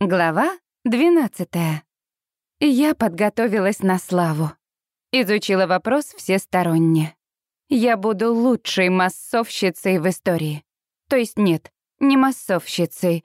Глава 12. Я подготовилась на славу. Изучила вопрос всесторонне. Я буду лучшей массовщицей в истории. То есть нет, не массовщицей.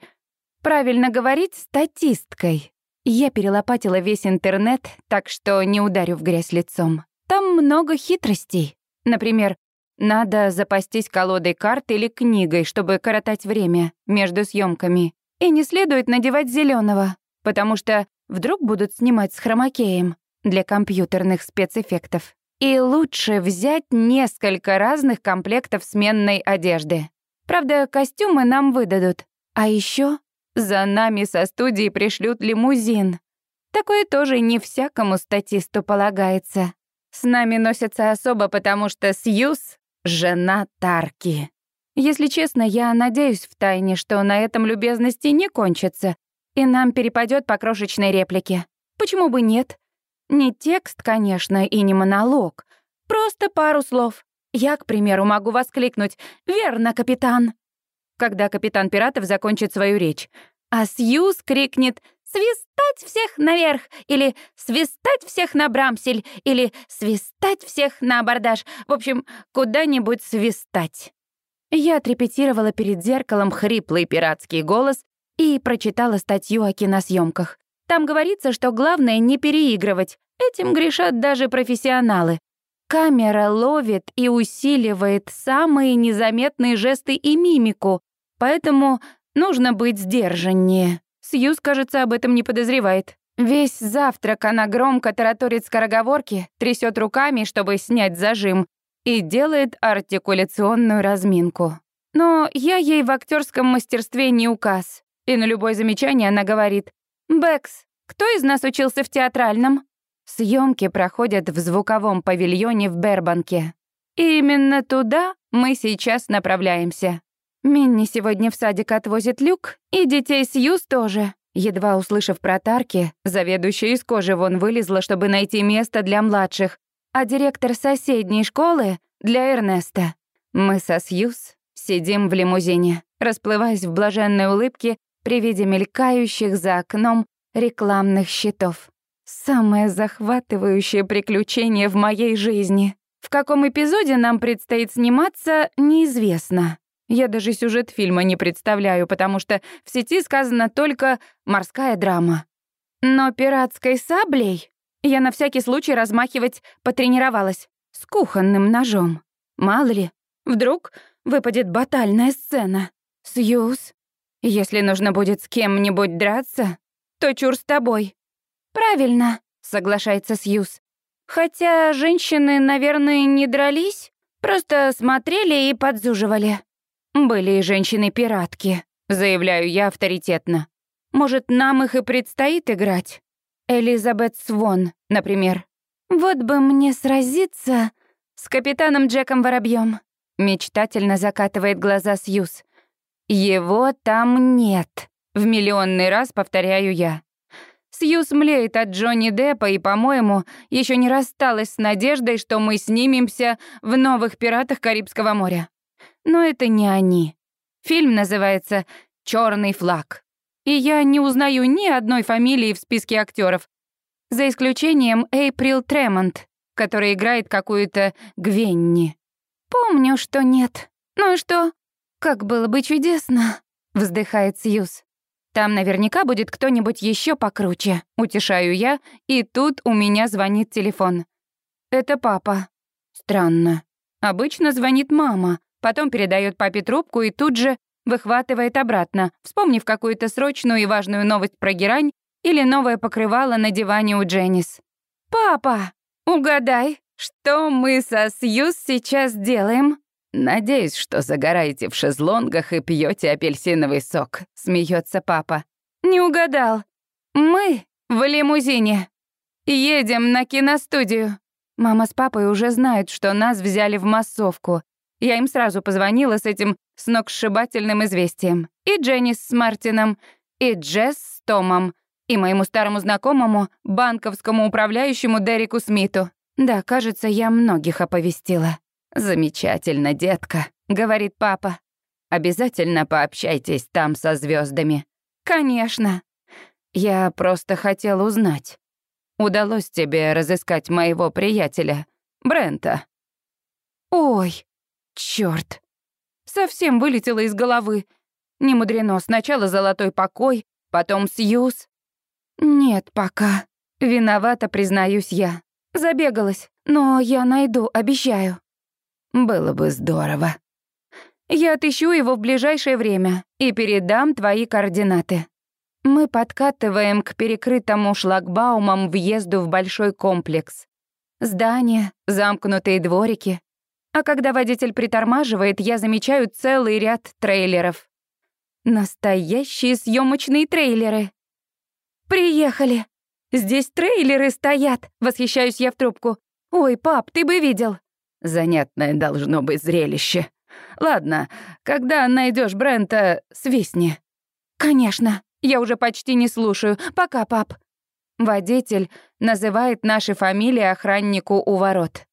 Правильно говорить, статисткой. Я перелопатила весь интернет, так что не ударю в грязь лицом. Там много хитростей. Например, надо запастись колодой карт или книгой, чтобы коротать время между съемками. И не следует надевать зеленого, потому что вдруг будут снимать с хромакеем для компьютерных спецэффектов. И лучше взять несколько разных комплектов сменной одежды. Правда, костюмы нам выдадут. А еще за нами со студии пришлют лимузин. Такое тоже не всякому статисту полагается. С нами носятся особо, потому что Сьюз — жена Тарки. Если честно, я надеюсь в тайне, что на этом любезности не кончится, и нам перепадет по крошечной реплике. Почему бы нет? Не текст, конечно, и не монолог. Просто пару слов. Я, к примеру, могу воскликнуть «Верно, капитан!» когда капитан пиратов закончит свою речь. А Сьюз крикнет «Свистать всех наверх!» или «Свистать всех на брамсель!» или «Свистать всех на абордаж!» В общем, куда-нибудь свистать. Я отрепетировала перед зеркалом хриплый пиратский голос и прочитала статью о киносъемках. Там говорится, что главное не переигрывать. Этим грешат даже профессионалы. Камера ловит и усиливает самые незаметные жесты и мимику, поэтому нужно быть сдержаннее. Сьюз, кажется, об этом не подозревает. Весь завтрак она громко тараторит скороговорки, трясет руками, чтобы снять зажим, и делает артикуляционную разминку. Но я ей в актерском мастерстве не указ. И на любое замечание она говорит «Бэкс, кто из нас учился в театральном?» Съемки проходят в звуковом павильоне в Бербанке. И именно туда мы сейчас направляемся. Минни сегодня в садик отвозит Люк, и детей Сьюз тоже. Едва услышав про Тарки, заведующая из кожи вон вылезла, чтобы найти место для младших, а директор соседней школы — для Эрнеста. Мы со Сьюз сидим в лимузине, расплываясь в блаженной улыбке при виде мелькающих за окном рекламных щитов. Самое захватывающее приключение в моей жизни. В каком эпизоде нам предстоит сниматься, неизвестно. Я даже сюжет фильма не представляю, потому что в сети сказано только «морская драма». Но пиратской саблей я на всякий случай размахивать потренировалась. С кухонным ножом. Мало ли, вдруг выпадет батальная сцена. Сьюз, если нужно будет с кем-нибудь драться, то чур с тобой. Правильно, соглашается Сьюз. Хотя женщины, наверное, не дрались, просто смотрели и подзуживали. Были и женщины-пиратки, заявляю я авторитетно. Может, нам их и предстоит играть? Элизабет Свон, например. Вот бы мне сразиться с капитаном Джеком Воробьем. Мечтательно закатывает глаза Сьюз. Его там нет. В миллионный раз повторяю я. Сьюз млеет от Джонни Деппа и, по-моему, еще не рассталась с надеждой, что мы снимемся в новых «Пиратах Карибского моря». Но это не они. Фильм называется «Черный флаг» и я не узнаю ни одной фамилии в списке актеров, за исключением Эйприл Тремонт, которая играет какую-то Гвенни. Помню, что нет. Ну и что? Как было бы чудесно, вздыхает Сьюз. Там наверняка будет кто-нибудь еще покруче, утешаю я, и тут у меня звонит телефон. Это папа. Странно. Обычно звонит мама, потом передает папе трубку и тут же выхватывает обратно, вспомнив какую-то срочную и важную новость про герань или новое покрывало на диване у Дженнис. «Папа, угадай, что мы со Сьюз сейчас делаем?» «Надеюсь, что загораете в шезлонгах и пьете апельсиновый сок», — смеется папа. «Не угадал. Мы в лимузине. Едем на киностудию». Мама с папой уже знают, что нас взяли в массовку. Я им сразу позвонила с этим сногсшибательным известием. И Дженнис с Мартином, и Джесс с Томом, и моему старому знакомому, банковскому управляющему Дереку Смиту. Да, кажется, я многих оповестила. «Замечательно, детка», — говорит папа. «Обязательно пообщайтесь там со звездами. «Конечно. Я просто хотел узнать. Удалось тебе разыскать моего приятеля, Брента? Ой, чёрт. Совсем вылетело из головы. Не мудрено, сначала золотой покой, потом Сьюз. Нет, пока. Виновата, признаюсь я. Забегалась, но я найду, обещаю. Было бы здорово. Я отыщу его в ближайшее время и передам твои координаты. Мы подкатываем к перекрытому шлагбаумам въезду в большой комплекс. Здания, замкнутые дворики. А когда водитель притормаживает, я замечаю целый ряд трейлеров. Настоящие съемочные трейлеры. «Приехали! Здесь трейлеры стоят!» — восхищаюсь я в трубку. «Ой, пап, ты бы видел!» Занятное должно быть зрелище. Ладно, когда найдешь Брента, свистни. Конечно. Я уже почти не слушаю. Пока, пап. Водитель называет наши фамилии охраннику у ворот.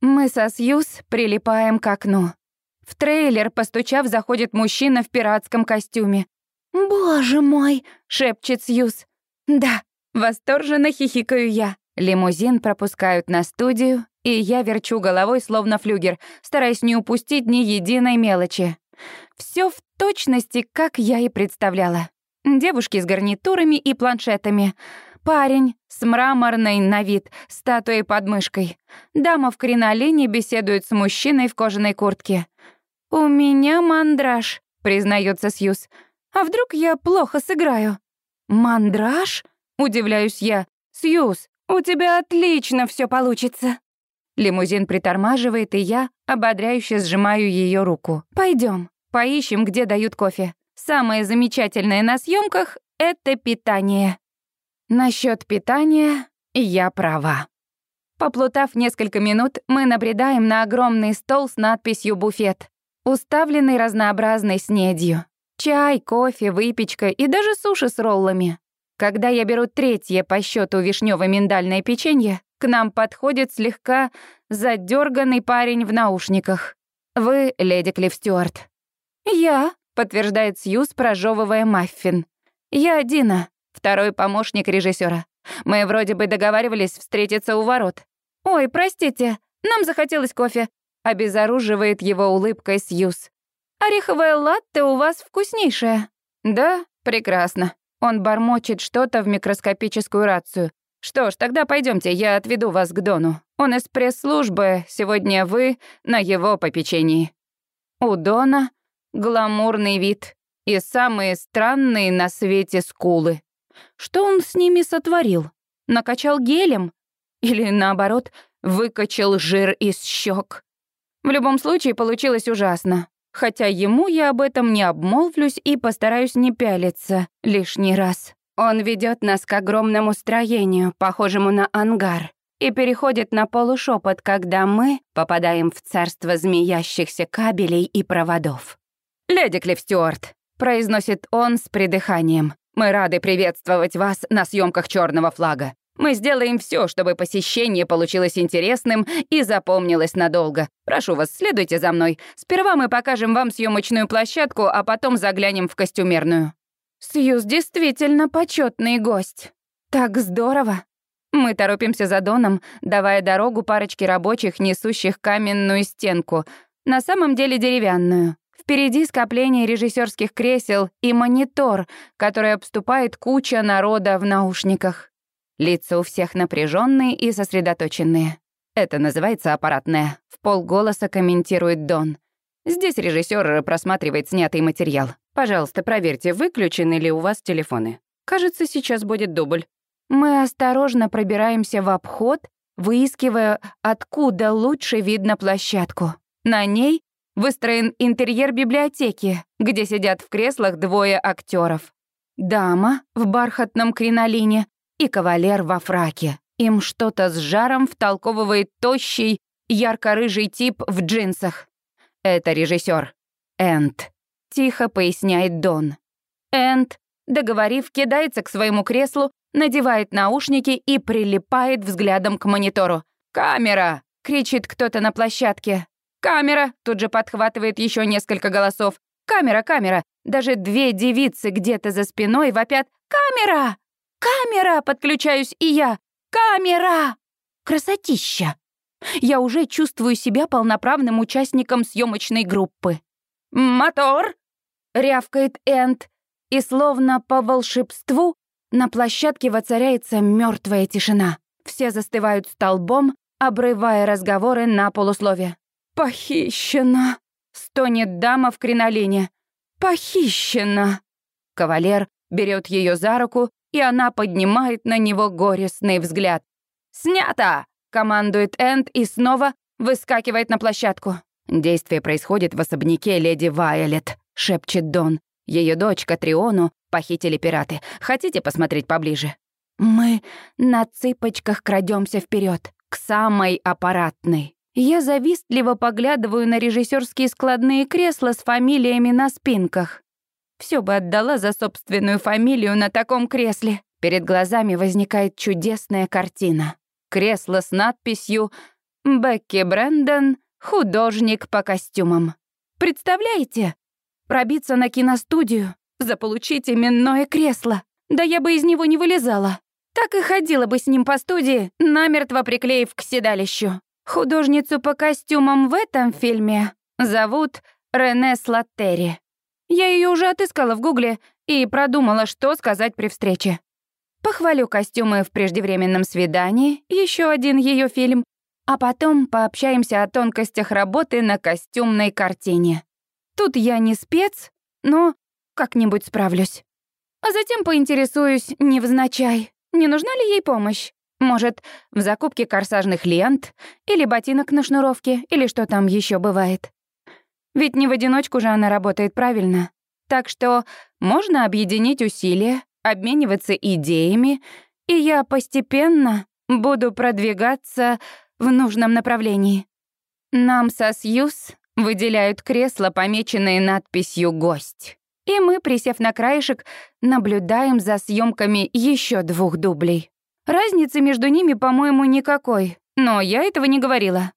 Мы со Сьюз прилипаем к окну. В трейлер, постучав, заходит мужчина в пиратском костюме. «Боже мой!» — шепчет Сьюз. «Да!» — восторженно хихикаю я. Лимузин пропускают на студию, и я верчу головой, словно флюгер, стараясь не упустить ни единой мелочи. Все в точности, как я и представляла. Девушки с гарнитурами и планшетами. Парень с мраморной на вид статуей под мышкой. Дама в кринолине беседует с мужчиной в кожаной куртке. «У меня мандраж», — признается Сьюз. «А вдруг я плохо сыграю?» «Мандраж?» — удивляюсь я. «Сьюз, у тебя отлично все получится». Лимузин притормаживает, и я ободряюще сжимаю ее руку. Пойдем, поищем, где дают кофе. Самое замечательное на съемках — это питание. Насчет питания я права. Поплутав несколько минут, мы набредаем на огромный стол с надписью «Буфет», уставленный разнообразной снедью. Чай, кофе, выпечка и даже суши с роллами. Когда я беру третье по счету вишнево-миндальное печенье, к нам подходит слегка задерганный парень в наушниках. «Вы леди Клифф Стюарт?» «Я», подтверждает Сьюз, прожевывая маффин. «Я Дина, второй помощник режиссера. Мы вроде бы договаривались встретиться у ворот. Ой, простите, нам захотелось кофе», — обезоруживает его улыбкой Сьюз. «Ореховое латте у вас вкуснейшее». «Да, прекрасно». Он бормочет что-то в микроскопическую рацию. «Что ж, тогда пойдемте, я отведу вас к Дону. Он из пресс-службы, сегодня вы на его попечении». У Дона гламурный вид и самые странные на свете скулы. Что он с ними сотворил? Накачал гелем? Или, наоборот, выкачал жир из щек? В любом случае, получилось ужасно. Хотя ему я об этом не обмолвлюсь и постараюсь не пялиться лишний раз. Он ведет нас к огромному строению, похожему на ангар, и переходит на полушепот, когда мы попадаем в царство змеящихся кабелей и проводов. «Леди Клифф Стюарт», — произносит он с придыханием, «мы рады приветствовать вас на съемках черного флага. Мы сделаем все, чтобы посещение получилось интересным и запомнилось надолго. Прошу вас, следуйте за мной. Сперва мы покажем вам съемочную площадку, а потом заглянем в костюмерную». Сьюз действительно почетный гость. Так здорово. Мы торопимся за Доном, давая дорогу парочке рабочих, несущих каменную стенку, на самом деле деревянную. Впереди скопление режиссерских кресел и монитор, который обступает куча народа в наушниках. Лица у всех напряженные и сосредоточенные. Это называется аппаратное. В полголоса комментирует Дон. Здесь режиссер просматривает снятый материал. Пожалуйста, проверьте, выключены ли у вас телефоны. Кажется, сейчас будет дубль. Мы осторожно пробираемся в обход, выискивая, откуда лучше видно площадку. На ней выстроен интерьер библиотеки, где сидят в креслах двое актеров. Дама в бархатном кринолине и кавалер во фраке. Им что-то с жаром втолковывает тощий, ярко-рыжий тип в джинсах. Это режиссер. Энд. Тихо поясняет Дон. Энд, договорив, кидается к своему креслу, надевает наушники и прилипает взглядом к монитору. «Камера!» — кричит кто-то на площадке. «Камера!» — тут же подхватывает еще несколько голосов. «Камера, камера!» Даже две девицы где-то за спиной вопят «Камера!» «Камера!» — подключаюсь и я. «Камера!» Красотища! Я уже чувствую себя полноправным участником съемочной группы. «Мотор!» — рявкает Энд, и словно по волшебству на площадке воцаряется мертвая тишина. Все застывают столбом, обрывая разговоры на полуслове. «Похищена!» — стонет дама в кринолине. «Похищена!» Кавалер берет ее за руку, и она поднимает на него горестный взгляд. «Снято!» — командует Энд и снова выскакивает на площадку. «Действие происходит в особняке леди Вайолет», — шепчет Дон. Ее дочь Катриону похитили пираты. Хотите посмотреть поближе? Мы на цыпочках крадемся вперед к самой аппаратной. Я завистливо поглядываю на режиссерские складные кресла с фамилиями на спинках. Все бы отдала за собственную фамилию на таком кресле. Перед глазами возникает чудесная картина. Кресло с надписью «Бекки Брэндон, художник по костюмам». Представляете? Пробиться на киностудию, заполучить именное кресло. Да я бы из него не вылезала. Так и ходила бы с ним по студии, намертво приклеив к седалищу. Художницу по костюмам в этом фильме зовут Рене Слаттери. Я ее уже отыскала в гугле и продумала, что сказать при встрече. Похвалю костюмы в преждевременном свидании, еще один ее фильм, а потом пообщаемся о тонкостях работы на костюмной картине. Тут я не спец, но как-нибудь справлюсь. А затем поинтересуюсь невзначай, не нужна ли ей помощь? Может, в закупке корсажных лент или ботинок на шнуровке, или что там еще бывает. Ведь не в одиночку же она работает правильно. Так что можно объединить усилия, обмениваться идеями, и я постепенно буду продвигаться в нужном направлении. Нам со Сьюз выделяют кресла, помеченные надписью «Гость». И мы, присев на краешек, наблюдаем за съемками еще двух дублей. Разницы между ними, по-моему, никакой, но я этого не говорила.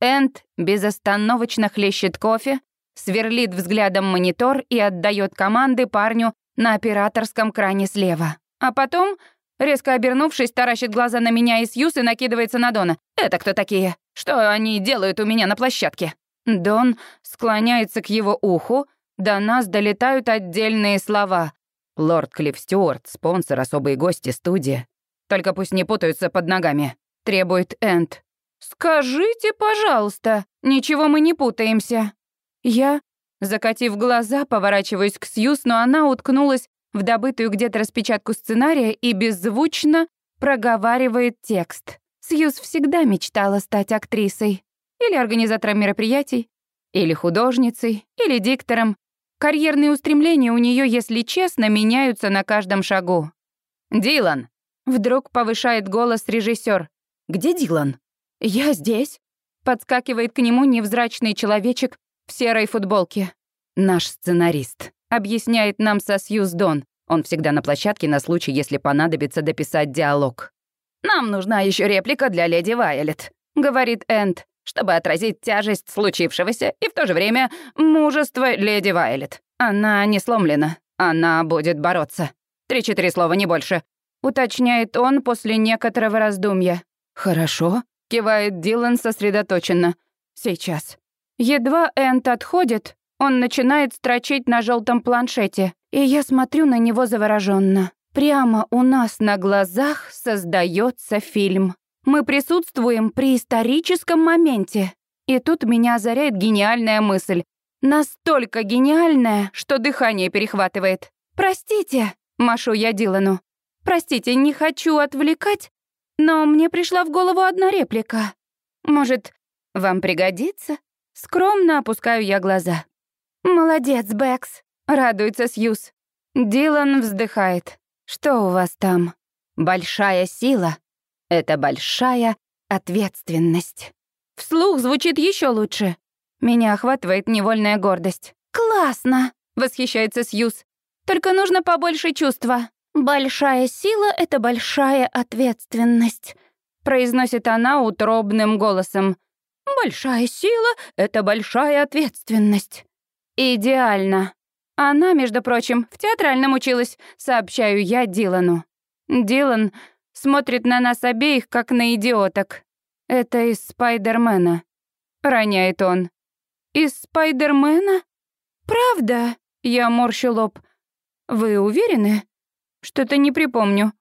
Энд безостановочно хлещет кофе, сверлит взглядом монитор и отдает команды парню на операторском кране слева. А потом, резко обернувшись, таращит глаза на меня и Сьюз и накидывается на Дона. «Это кто такие? Что они делают у меня на площадке?» Дон склоняется к его уху, до нас долетают отдельные слова. «Лорд Клифф Стюарт, спонсор, особые гости, студия. Только пусть не путаются под ногами», — требует Энд. «Скажите, пожалуйста, ничего мы не путаемся». Я, закатив глаза, поворачиваюсь к Сьюз, но она уткнулась в добытую где-то распечатку сценария и беззвучно проговаривает текст. Сьюз всегда мечтала стать актрисой или организатором мероприятий, или художницей, или диктором, Карьерные устремления у нее, если честно, меняются на каждом шагу. «Дилан!» — вдруг повышает голос режиссер. «Где Дилан?» «Я здесь», — подскакивает к нему невзрачный человечек в серой футболке. «Наш сценарист», — объясняет нам со Сьюз Дон. Он всегда на площадке на случай, если понадобится дописать диалог. «Нам нужна еще реплика для леди Вайолет», — говорит Энд чтобы отразить тяжесть случившегося и в то же время мужество леди Вайлет. Она не сломлена, она будет бороться. Три-четыре слова, не больше. Уточняет он после некоторого раздумья. «Хорошо», — кивает Дилан сосредоточенно. «Сейчас». Едва Энт отходит, он начинает строчить на желтом планшете, и я смотрю на него завороженно. Прямо у нас на глазах создается фильм. Мы присутствуем при историческом моменте. И тут меня озаряет гениальная мысль. Настолько гениальная, что дыхание перехватывает. «Простите», — машу я Дилану. «Простите, не хочу отвлекать, но мне пришла в голову одна реплика. Может, вам пригодится?» Скромно опускаю я глаза. «Молодец, Бэкс», — радуется Сьюз. Дилан вздыхает. «Что у вас там? Большая сила?» Это большая ответственность. Вслух звучит еще лучше. Меня охватывает невольная гордость. «Классно!» — восхищается Сьюз. «Только нужно побольше чувства. Большая сила — это большая ответственность», — произносит она утробным голосом. «Большая сила — это большая ответственность». «Идеально. Она, между прочим, в театральном училась, сообщаю я Дилану. Дилан смотрит на нас обеих, как на идиоток. Это из Спайдермена. Роняет он. Из Спайдермена? Правда? Я морщу лоб. Вы уверены? Что-то не припомню.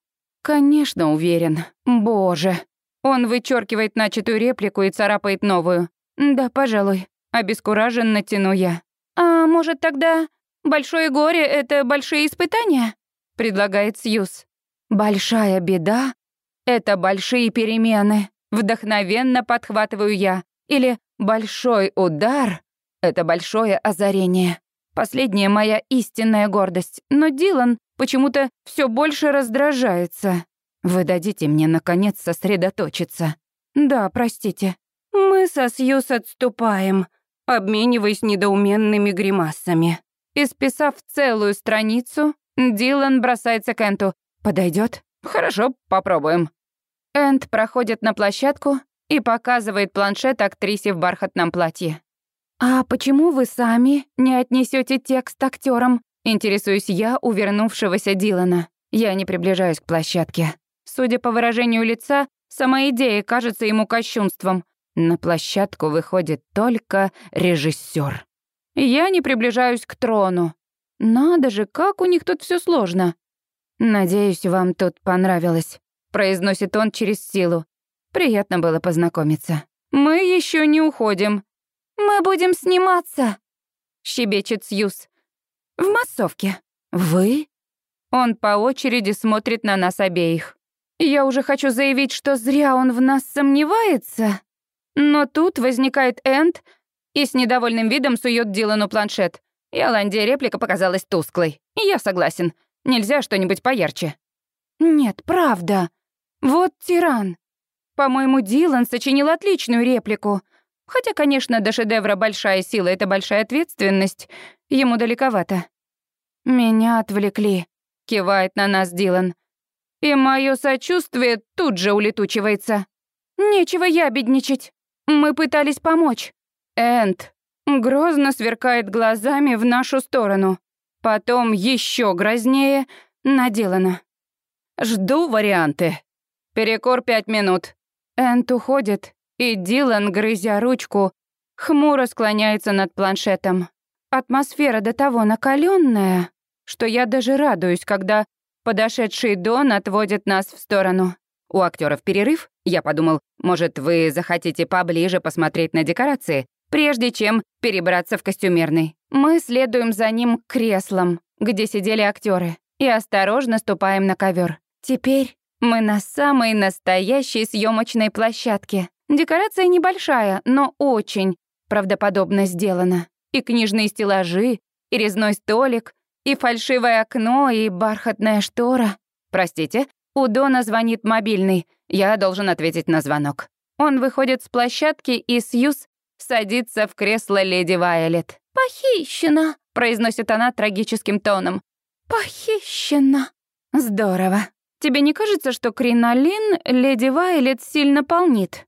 Конечно, уверен. Боже. Он вычеркивает начатую реплику и царапает новую. Да, пожалуй. Обескураженно тяну я. А может тогда большое горе — это большие испытания? Предлагает Сьюз. Большая беда — это большие перемены. Вдохновенно подхватываю я. Или большой удар — это большое озарение. Последняя моя истинная гордость. Но Дилан почему-то все больше раздражается. Вы дадите мне, наконец, сосредоточиться. Да, простите. Мы со Сьюз отступаем, обмениваясь недоуменными гримасами. Исписав целую страницу, Дилан бросается к Энту. Подойдет? Хорошо, попробуем. Энд проходит на площадку и показывает планшет актрисе в бархатном платье. «А почему вы сами не отнесете текст актерам? Интересуюсь я у вернувшегося Дилана. Я не приближаюсь к площадке. Судя по выражению лица, сама идея кажется ему кощунством. На площадку выходит только режиссер. Я не приближаюсь к трону. Надо же, как у них тут все сложно. Надеюсь, вам тут понравилось произносит он через силу. Приятно было познакомиться. Мы еще не уходим. Мы будем сниматься, щебечет Сьюз. В массовке. Вы? Он по очереди смотрит на нас обеих. Я уже хочу заявить, что зря он в нас сомневается. Но тут возникает Энд и с недовольным видом сует Дилану планшет. Иоландия реплика показалась тусклой. Я согласен. Нельзя что-нибудь поярче. Нет, правда. Вот тиран. По-моему, Дилан сочинил отличную реплику. Хотя, конечно, до шедевра большая сила — это большая ответственность. Ему далековато. «Меня отвлекли», — кивает на нас Дилан. И мое сочувствие тут же улетучивается. Нечего ябедничать. Мы пытались помочь. Энд грозно сверкает глазами в нашу сторону. Потом еще грознее наделано. Жду варианты. Перекор пять минут. Энт уходит, и Дилан, грызя ручку, хмуро склоняется над планшетом. Атмосфера до того накаленная, что я даже радуюсь, когда подошедший Дон отводит нас в сторону. У актеров перерыв. Я подумал, может, вы захотите поближе посмотреть на декорации, прежде чем перебраться в костюмерный. Мы следуем за ним к креслам, где сидели актеры, и осторожно ступаем на ковер. Теперь мы на самой настоящей съемочной площадке. Декорация небольшая, но очень правдоподобно сделана. И книжные стеллажи, и резной столик, и фальшивое окно, и бархатная штора. Простите, у Дона звонит мобильный. Я должен ответить на звонок. Он выходит с площадки, и Сьюз садится в кресло леди Вайолет. «Похищена», — произносит она трагическим тоном. «Похищена». Здорово. Тебе не кажется, что кринолин леди Вайлет сильно полнит?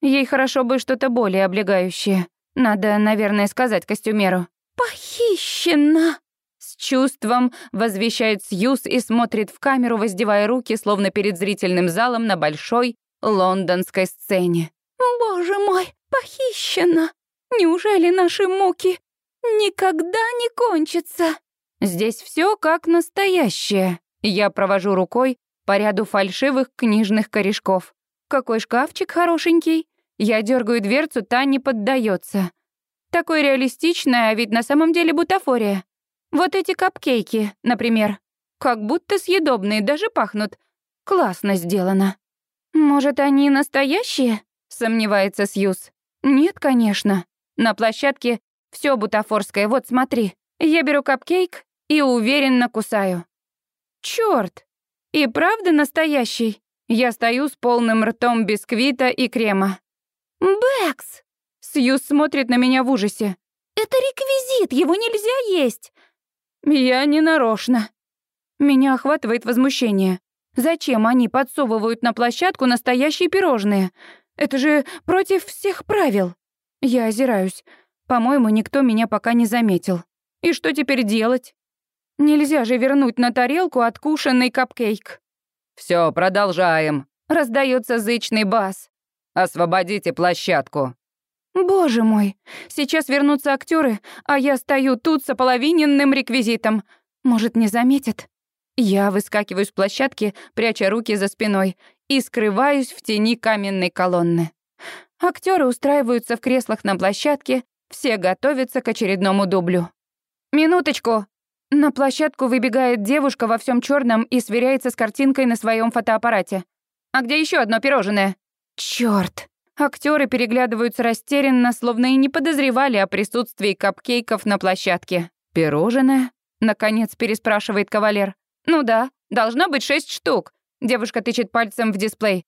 Ей хорошо бы что-то более облегающее. Надо, наверное, сказать костюмеру. «Похищена!» С чувством возвещает Сьюз и смотрит в камеру, воздевая руки, словно перед зрительным залом на большой лондонской сцене. «Боже мой, похищена! Неужели наши муки никогда не кончатся?» Здесь все как настоящее. Я провожу рукой по ряду фальшивых книжных корешков. Какой шкафчик хорошенький. Я дергаю дверцу, та не поддается. Такой реалистичная, а ведь на самом деле бутафория. Вот эти капкейки, например. Как будто съедобные, даже пахнут. Классно сделано. Может, они настоящие? Сомневается Сьюз. Нет, конечно. На площадке все бутафорское, вот смотри. Я беру капкейк и уверенно кусаю. Чёрт! И правда настоящий? Я стою с полным ртом бисквита и крема. «Бэкс!» Сьюз смотрит на меня в ужасе. «Это реквизит, его нельзя есть!» Я не нарочно. Меня охватывает возмущение. Зачем они подсовывают на площадку настоящие пирожные? Это же против всех правил. Я озираюсь. По-моему, никто меня пока не заметил. И что теперь делать? Нельзя же вернуть на тарелку откушенный капкейк. Все, продолжаем. Раздается зычный бас. Освободите площадку. Боже мой, сейчас вернутся актеры, а я стою тут с ополовиненным реквизитом. Может, не заметят? Я выскакиваю с площадки, пряча руки за спиной, и скрываюсь в тени каменной колонны. Актеры устраиваются в креслах на площадке, все готовятся к очередному дублю. «Минуточку!» На площадку выбегает девушка во всем черном и сверяется с картинкой на своем фотоаппарате. «А где еще одно пирожное?» Черт! Актеры переглядываются растерянно, словно и не подозревали о присутствии капкейков на площадке. «Пирожное?» — наконец переспрашивает кавалер. «Ну да, должно быть шесть штук». Девушка тычет пальцем в дисплей.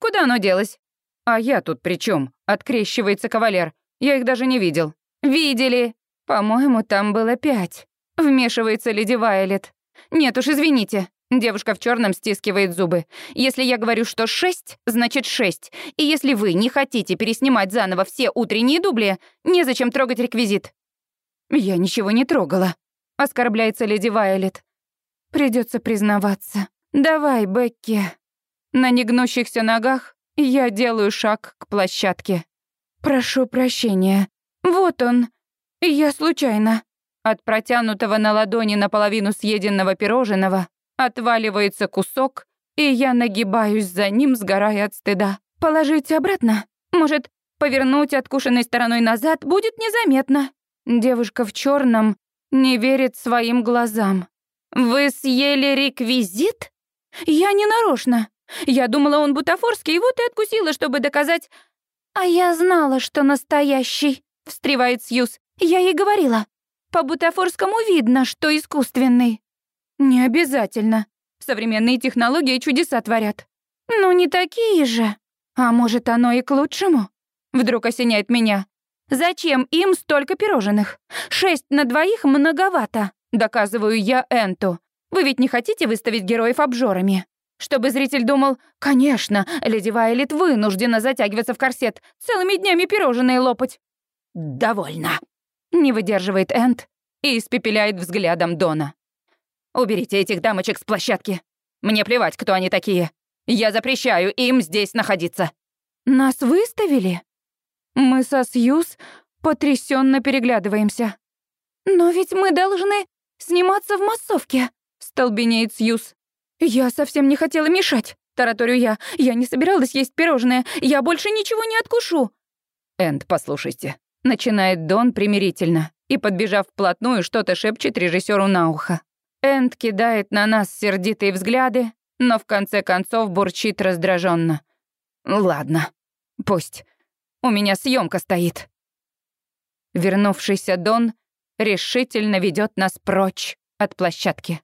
«Куда оно делось?» «А я тут при чем? открещивается кавалер. «Я их даже не видел». «Видели!» «По-моему, там было пять». Вмешивается леди Вайлет. «Нет уж, извините. Девушка в черном стискивает зубы. «Если я говорю, что шесть, значит шесть. И если вы не хотите переснимать заново все утренние дубли, незачем трогать реквизит». «Я ничего не трогала», — оскорбляется леди Вайолет. Придется признаваться. Давай, Бекки». На негнущихся ногах я делаю шаг к площадке. «Прошу прощения. Вот он. Я случайно». От протянутого на ладони наполовину съеденного пирожного Отваливается кусок, и я нагибаюсь за ним, сгорая от стыда. Положить обратно? Может, повернуть откушенной стороной назад будет незаметно? Девушка в черном не верит своим глазам. «Вы съели реквизит?» «Я не нарочно. Я думала, он бутафорский, вот и откусила, чтобы доказать...» «А я знала, что настоящий», — встревает Сьюз. «Я ей говорила. По бутафорскому видно, что искусственный». «Не обязательно. Современные технологии чудеса творят». «Ну, не такие же. А может, оно и к лучшему?» Вдруг осеняет меня. «Зачем им столько пирожных? Шесть на двоих многовато», доказываю я Энту. «Вы ведь не хотите выставить героев обжорами?» Чтобы зритель думал, конечно, леди Вайлет вынуждена затягиваться в корсет, целыми днями пирожные лопать. «Довольно», — не выдерживает Энт и испепеляет взглядом Дона. Уберите этих дамочек с площадки. Мне плевать, кто они такие. Я запрещаю им здесь находиться». «Нас выставили?» Мы со Сьюз потрясенно переглядываемся. «Но ведь мы должны сниматься в массовке», — столбенеет Сьюз. «Я совсем не хотела мешать», — тараторю я. «Я не собиралась есть пирожное. Я больше ничего не откушу». «Энд, послушайте», — начинает Дон примирительно и, подбежав вплотную, что-то шепчет режиссеру на ухо. Энд кидает на нас сердитые взгляды, но в конце концов бурчит раздраженно. «Ладно, пусть. У меня съемка стоит». Вернувшийся Дон решительно ведет нас прочь от площадки.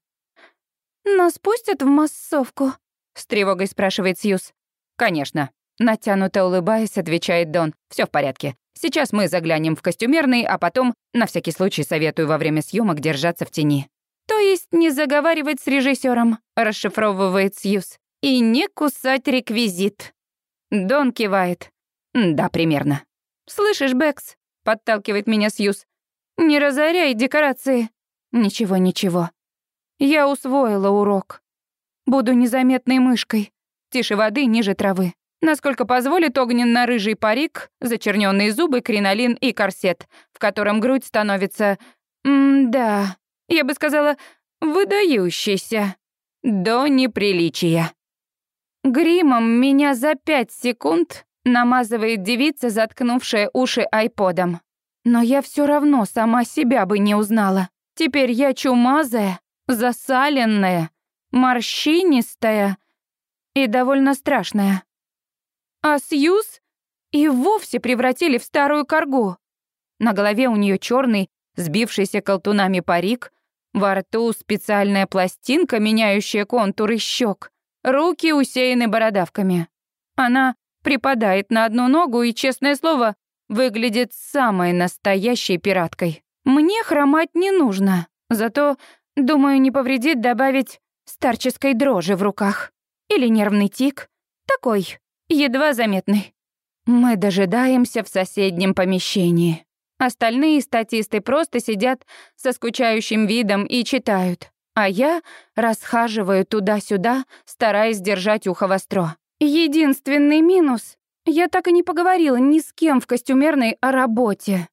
«Нас пустят в массовку?» — с тревогой спрашивает Сьюз. «Конечно». Натянуто улыбаясь, отвечает Дон. Все в порядке. Сейчас мы заглянем в костюмерный, а потом, на всякий случай, советую во время съемок держаться в тени. То есть не заговаривать с режиссером, расшифровывает Сьюз, и не кусать реквизит. Дон кивает. Да, примерно. Слышишь, Бэкс, подталкивает меня Сьюз. Не разоряй декорации. Ничего, ничего. Я усвоила урок. Буду незаметной мышкой. Тише воды, ниже травы. Насколько позволит огненно-рыжий парик, зачерненные зубы, кринолин и корсет, в котором грудь становится... М-да, я бы сказала, выдающийся. До неприличия. Гримом меня за пять секунд намазывает девица, заткнувшая уши айподом. Но я все равно сама себя бы не узнала. Теперь я чумазая, засаленная, морщинистая и довольно страшная. А Сьюз и вовсе превратили в старую коргу. На голове у нее черный, сбившийся колтунами парик, во рту специальная пластинка, меняющая контуры щек. Руки усеяны бородавками. Она припадает на одну ногу и, честное слово, выглядит самой настоящей пираткой. Мне хромать не нужно, зато, думаю, не повредит добавить старческой дрожи в руках. Или нервный тик. Такой, едва заметный. Мы дожидаемся в соседнем помещении. Остальные статисты просто сидят со скучающим видом и читают. а я расхаживаю туда-сюда, стараясь держать ухо востро. Единственный минус — я так и не поговорила ни с кем в костюмерной о работе.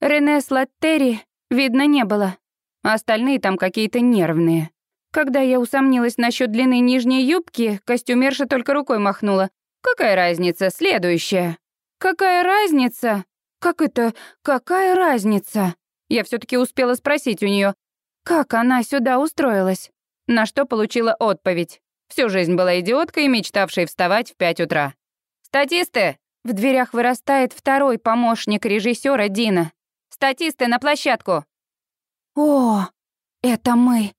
Рене Слаттери видно не было, остальные там какие-то нервные. Когда я усомнилась насчет длины нижней юбки, костюмерша только рукой махнула. «Какая разница? Следующая». «Какая разница? Как это? Какая разница?» Я все таки успела спросить у нее, как она сюда устроилась? На что получила отповедь. Всю жизнь была идиоткой, мечтавшей вставать в пять утра. «Статисты!» В дверях вырастает второй помощник режиссера Дина. «Статисты, на площадку!» «О, это мы!»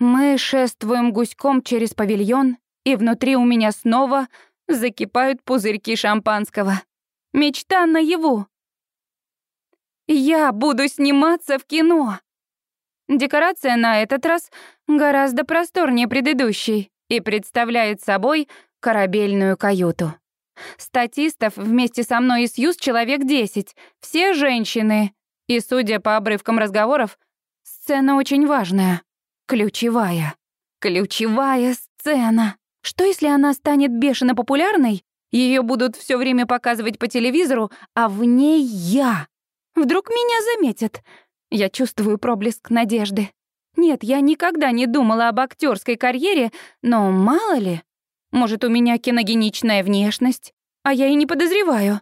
Мы шествуем гуськом через павильон, и внутри у меня снова закипают пузырьки шампанского. Мечта наяву. Я буду сниматься в кино. Декорация на этот раз гораздо просторнее предыдущей и представляет собой корабельную каюту. Статистов вместе со мной и Сьюз человек 10, все женщины. И, судя по обрывкам разговоров, сцена очень важная, ключевая. Ключевая сцена. Что если она станет бешено популярной, ее будут все время показывать по телевизору, а в ней я? Вдруг меня заметят — я чувствую проблеск надежды. Нет, я никогда не думала об актерской карьере, но мало ли. Может, у меня киногеничная внешность, а я и не подозреваю.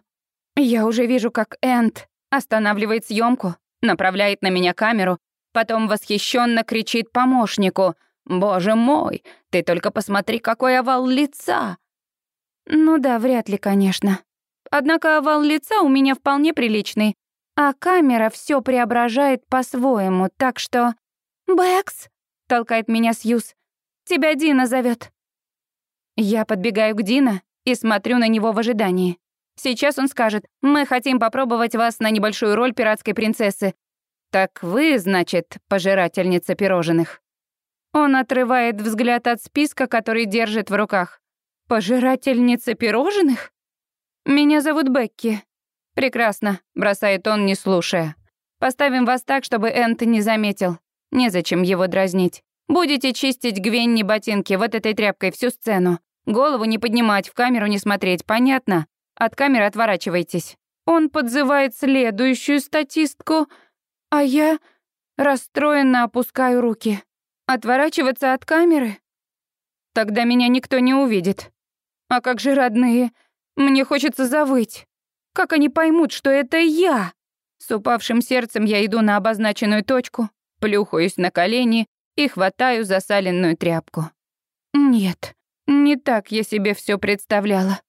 Я уже вижу, как Энд останавливает съемку, направляет на меня камеру, потом восхищенно кричит помощнику «Боже мой, ты только посмотри, какой овал лица!» Ну да, вряд ли, конечно. Однако овал лица у меня вполне приличный, а камера все преображает по-своему, так что... «Бэкс!» — толкает меня Сьюз. «Тебя Дина зовет. Я подбегаю к Дина и смотрю на него в ожидании. Сейчас он скажет, «Мы хотим попробовать вас на небольшую роль пиратской принцессы». «Так вы, значит, пожирательница пирожных?» Он отрывает взгляд от списка, который держит в руках. «Пожирательница пирожных?» «Меня зовут Бекки. «Прекрасно», — бросает он, не слушая. «Поставим вас так, чтобы Энт не заметил. Незачем его дразнить. Будете чистить Гвенни ботинки вот этой тряпкой всю сцену. Голову не поднимать, в камеру не смотреть, понятно? От камеры отворачивайтесь». Он подзывает следующую статистку, а я расстроенно опускаю руки. Отворачиваться от камеры? Тогда меня никто не увидит. А как же родные? Мне хочется завыть. Как они поймут, что это я? С упавшим сердцем я иду на обозначенную точку, плюхаюсь на колени и хватаю засаленную тряпку. Нет, не так я себе все представляла.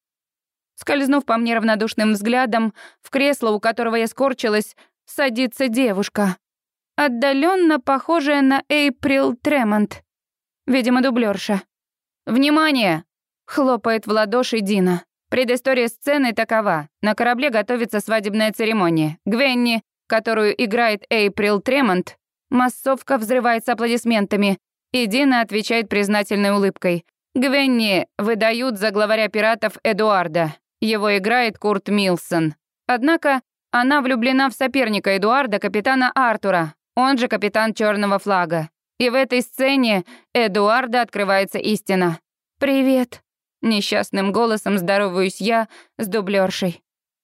Скользнув по мне равнодушным взглядом, в кресло, у которого я скорчилась, садится девушка. Отдаленно похожая на Эйприл Тремонт. Видимо, дублерша. «Внимание!» — хлопает в ладоши Дина. Предыстория сцены такова. На корабле готовится свадебная церемония. Гвенни, которую играет Эйприл Тремонт, массовка взрывается аплодисментами, и Дина отвечает признательной улыбкой. Гвенни выдают за главаря пиратов Эдуарда. Его играет Курт Милсон. Однако она влюблена в соперника Эдуарда, капитана Артура, он же капитан Черного флага. И в этой сцене Эдуарда открывается истина. «Привет», Несчастным голосом здороваюсь я с дублершей.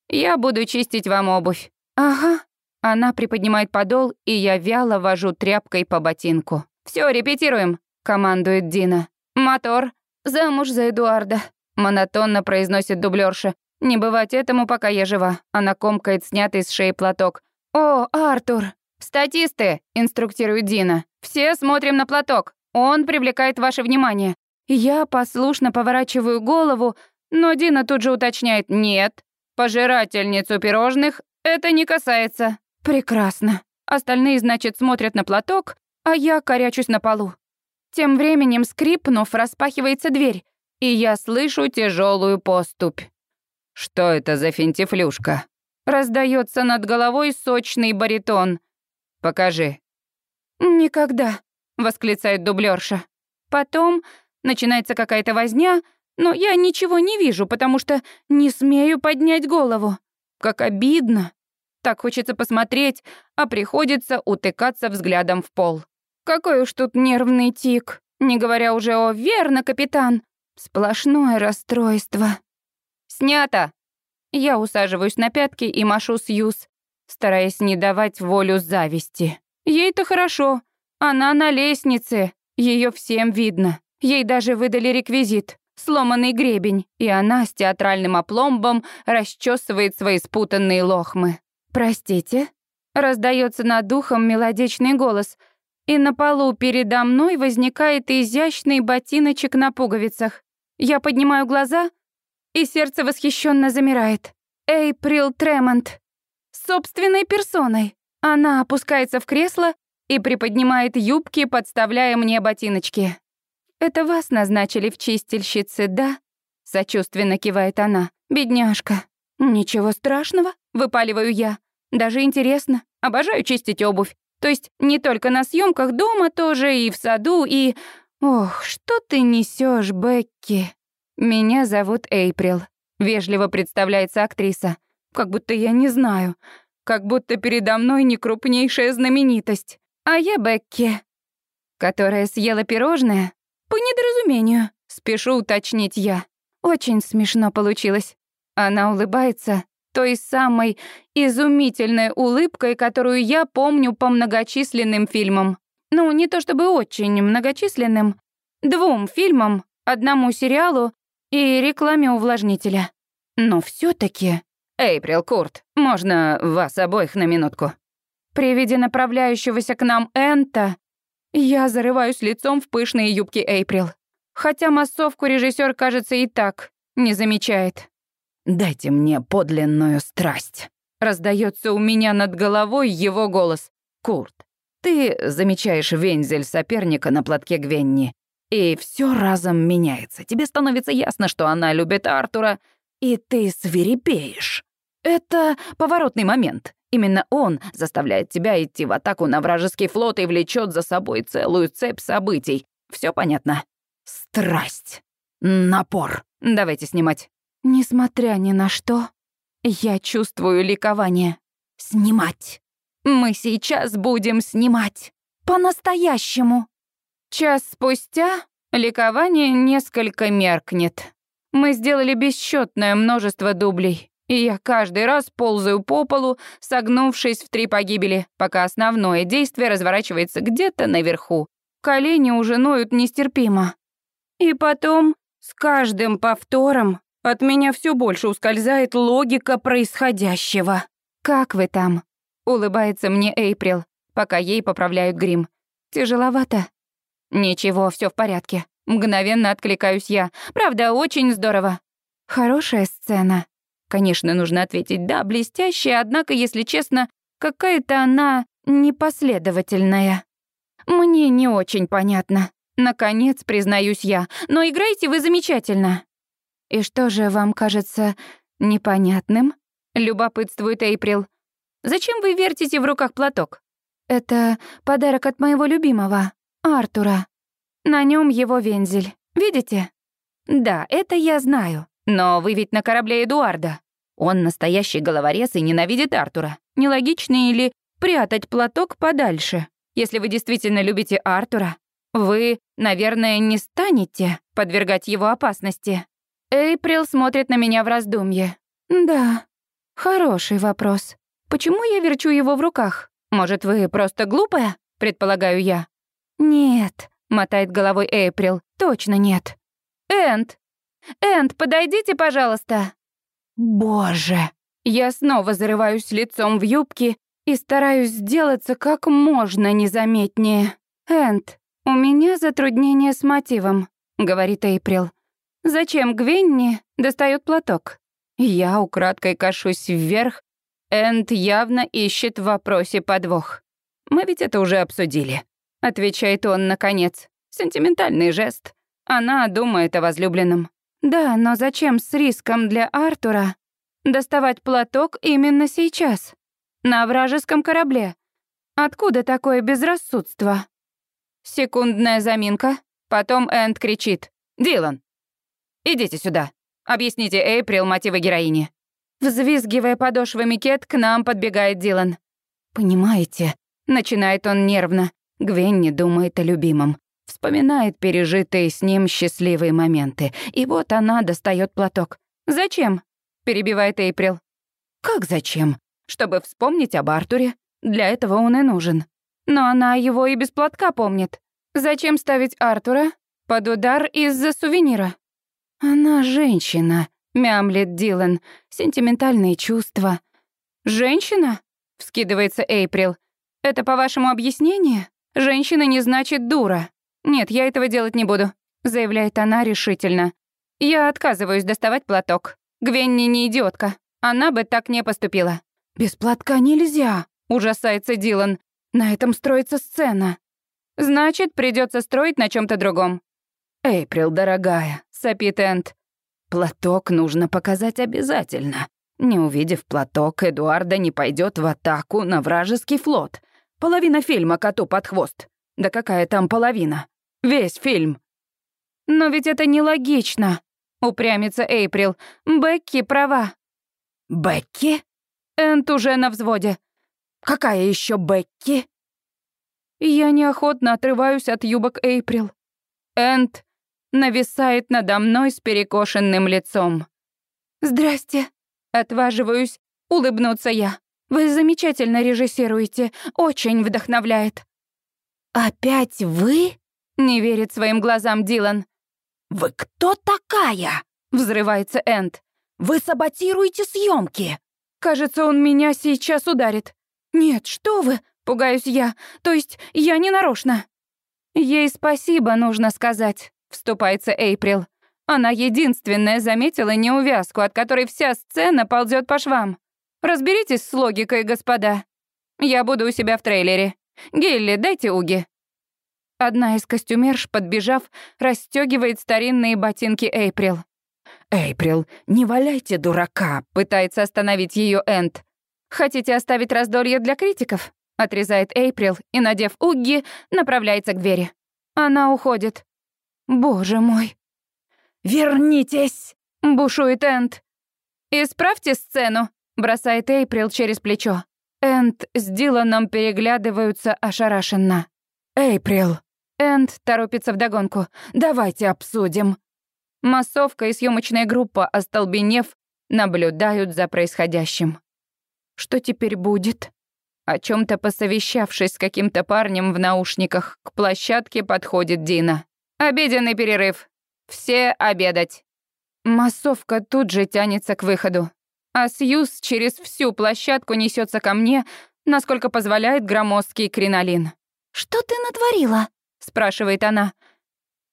«Я буду чистить вам обувь». «Ага». Она приподнимает подол, и я вяло вожу тряпкой по ботинку. Все, репетируем», — командует Дина. «Мотор. Замуж за Эдуарда», — монотонно произносит дублерша. «Не бывать этому, пока я жива». Она комкает снятый с шеи платок. «О, Артур!» «Статисты!» — инструктирует Дина. «Все смотрим на платок. Он привлекает ваше внимание. Я послушно поворачиваю голову, но Дина тут же уточняет «нет». Пожирательницу пирожных это не касается. Прекрасно. Остальные, значит, смотрят на платок, а я корячусь на полу. Тем временем, скрипнув, распахивается дверь, и я слышу тяжелую поступь. «Что это за финтифлюшка?» Раздается над головой сочный баритон. «Покажи». «Никогда», — восклицает дублерша. Потом Начинается какая-то возня, но я ничего не вижу, потому что не смею поднять голову. Как обидно. Так хочется посмотреть, а приходится утыкаться взглядом в пол. Какой уж тут нервный тик, не говоря уже о «верно, капитан». Сплошное расстройство. «Снято!» Я усаживаюсь на пятки и машу Сьюз, стараясь не давать волю зависти. Ей-то хорошо. Она на лестнице. Ее всем видно. Ей даже выдали реквизит. Сломанный гребень. И она с театральным опломбом расчесывает свои спутанные лохмы. «Простите?» Раздается над духом мелодичный голос, и на полу передо мной возникает изящный ботиночек на пуговицах. Я поднимаю глаза, и сердце восхищенно замирает. Эйприл Тремонт. Собственной персоной. Она опускается в кресло и приподнимает юбки, подставляя мне ботиночки. «Это вас назначили в чистильщице, да?» Сочувственно кивает она. «Бедняжка». «Ничего страшного», — выпаливаю я. «Даже интересно. Обожаю чистить обувь. То есть не только на съемках дома, тоже и в саду, и... Ох, что ты несешь, Бекки?» «Меня зовут Эйприл», — вежливо представляется актриса. «Как будто я не знаю. Как будто передо мной не крупнейшая знаменитость. А я Бекки, которая съела пирожное по недоразумению, спешу уточнить я. Очень смешно получилось. Она улыбается той самой изумительной улыбкой, которую я помню по многочисленным фильмам. Ну, не то чтобы очень многочисленным. Двум фильмам, одному сериалу и рекламе увлажнителя. Но все таки «Эйприл Курт, можно вас обоих на минутку?» При виде направляющегося к нам Энта, я зарываюсь лицом в пышные юбки Эйприл. Хотя массовку режиссер, кажется, и так не замечает. «Дайте мне подлинную страсть», — раздается у меня над головой его голос. «Курт, ты замечаешь вензель соперника на платке Гвенни, и все разом меняется. Тебе становится ясно, что она любит Артура, и ты свирепеешь. Это поворотный момент. Именно он заставляет тебя идти в атаку на вражеский флот и влечет за собой целую цепь событий. Все понятно? Страсть. Напор. Давайте снимать. Несмотря ни на что, я чувствую ликование. Снимать. Мы сейчас будем снимать. По-настоящему. Час спустя ликование несколько меркнет. Мы сделали бесчетное множество дублей. И я каждый раз ползаю по полу, согнувшись в три погибели, пока основное действие разворачивается где-то наверху. Колени уже ноют нестерпимо. И потом, с каждым повтором, от меня все больше ускользает логика происходящего. «Как вы там?» — улыбается мне Эйприл, пока ей поправляют грим. «Тяжеловато?» «Ничего, все в порядке». Мгновенно откликаюсь я. «Правда, очень здорово». «Хорошая сцена», Конечно, нужно ответить «да», блестящая, однако, если честно, какая-то она непоследовательная. Мне не очень понятно. Наконец, признаюсь я, но играете вы замечательно. И что же вам кажется непонятным? Любопытствует Эйприл. Зачем вы вертите в руках платок? Это подарок от моего любимого, Артура. На нем его вензель. Видите? Да, это я знаю. Но вы ведь на корабле Эдуарда. Он настоящий головорез и ненавидит Артура. Нелогично или прятать платок подальше? Если вы действительно любите Артура, вы, наверное, не станете подвергать его опасности. Эйприл смотрит на меня в раздумье. Да, хороший вопрос. Почему я верчу его в руках? Может, вы просто глупая? Предполагаю я. Нет, мотает головой Эйприл. Точно нет. Энд, Энд, подойдите, пожалуйста!» «Боже!» Я снова зарываюсь лицом в юбки и стараюсь сделаться как можно незаметнее. «Энд, у меня затруднение с мотивом», — говорит Эйприл. «Зачем Гвенни достает платок?» Я украдкой кашусь вверх. Энд явно ищет в вопросе подвох. «Мы ведь это уже обсудили», — отвечает он наконец. Сентиментальный жест. Она думает о возлюбленном. Да, но зачем с риском для Артура доставать платок именно сейчас? На вражеском корабле. Откуда такое безрассудство? Секундная заминка. Потом Энд кричит. «Дилан, идите сюда. Объясните Эйприл мотивы героини». Взвизгивая подошвами кет, к нам подбегает Дилан. «Понимаете», — начинает он нервно, Гвенни думает о любимом. Вспоминает пережитые с ним счастливые моменты. И вот она достает платок. «Зачем?» — перебивает Эйприл. «Как зачем? Чтобы вспомнить об Артуре. Для этого он и нужен. Но она его и без платка помнит. Зачем ставить Артура под удар из-за сувенира?» «Она женщина», — мямлет Дилан. «Сентиментальные чувства». «Женщина?» — вскидывается Эйприл. «Это, по-вашему, объяснение? Женщина не значит дура». «Нет, я этого делать не буду», — заявляет она решительно. «Я отказываюсь доставать платок. Гвенни не идиотка. Она бы так не поступила». «Без платка нельзя», — ужасается Дилан. «На этом строится сцена». «Значит, придется строить на чем то другом». «Эйприл, дорогая», — сопит Энд. «Платок нужно показать обязательно. Не увидев платок, Эдуарда не пойдет в атаку на вражеский флот. Половина фильма коту под хвост. Да какая там половина? Весь фильм. Но ведь это нелогично, упрямится Эйприл. Бекки права. Бекки? Энт уже на взводе. Какая еще Бекки? Я неохотно отрываюсь от юбок Эйприл. Энт нависает надо мной с перекошенным лицом. «Здрасте», — отваживаюсь улыбнуться я. «Вы замечательно режиссируете, очень вдохновляет». «Опять вы?» Не верит своим глазам Дилан. «Вы кто такая?» — взрывается Энд. «Вы саботируете съемки. Кажется, он меня сейчас ударит. Нет, что вы, пугаюсь я. То есть я не нарочно. Ей спасибо нужно сказать, вступается Эйприл. Она единственная заметила неувязку, от которой вся сцена ползет по швам. Разберитесь с логикой, господа. Я буду у себя в трейлере. Гелли, дайте уги. Одна из костюмерш, подбежав, расстегивает старинные ботинки Эйприл. «Эйприл, не валяйте дурака!» — пытается остановить ее Энд. «Хотите оставить раздолье для критиков?» — отрезает Эйприл и, надев угги, направляется к двери. Она уходит. «Боже мой!» «Вернитесь!» — бушует Энд. «Исправьте сцену!» — бросает Эйприл через плечо. Энд с Диланом переглядываются ошарашенно. «Эйприл!» Энд торопится вдогонку. «Давайте обсудим». Массовка и съемочная группа, остолбенев, наблюдают за происходящим. Что теперь будет? О чем то посовещавшись с каким-то парнем в наушниках, к площадке подходит Дина. «Обеденный перерыв. Все обедать». Массовка тут же тянется к выходу. А Сьюз через всю площадку несется ко мне, насколько позволяет громоздкий кринолин. «Что ты натворила?» Спрашивает она.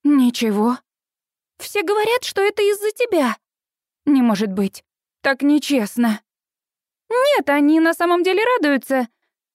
Ничего. Все говорят, что это из-за тебя. Не может быть. Так нечестно. Нет, они на самом деле радуются.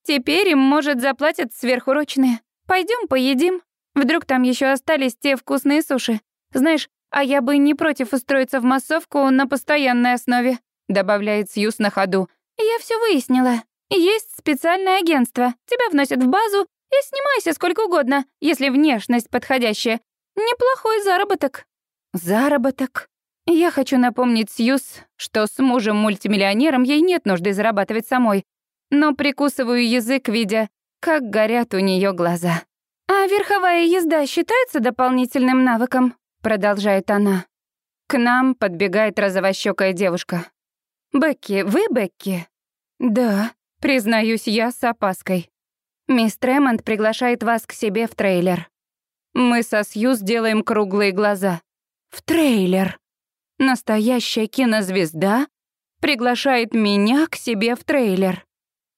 Теперь им, может, заплатят сверхурочные. Пойдем поедим. Вдруг там еще остались те вкусные суши. Знаешь, а я бы не против устроиться в массовку на постоянной основе, добавляет Сьюз на ходу. Я все выяснила. Есть специальное агентство. Тебя вносят в базу, и снимайся сколько угодно, если внешность подходящая. Неплохой заработок». «Заработок?» Я хочу напомнить Сьюз, что с мужем-мультимиллионером ей нет нужды зарабатывать самой, но прикусываю язык, видя, как горят у нее глаза. «А верховая езда считается дополнительным навыком?» — продолжает она. К нам подбегает розовощёкая девушка. «Бекки, вы Бекки?» «Да», — признаюсь я с опаской. Мисс Тремонт приглашает вас к себе в трейлер. Мы со Сьюз делаем круглые глаза. В трейлер. Настоящая кинозвезда приглашает меня к себе в трейлер.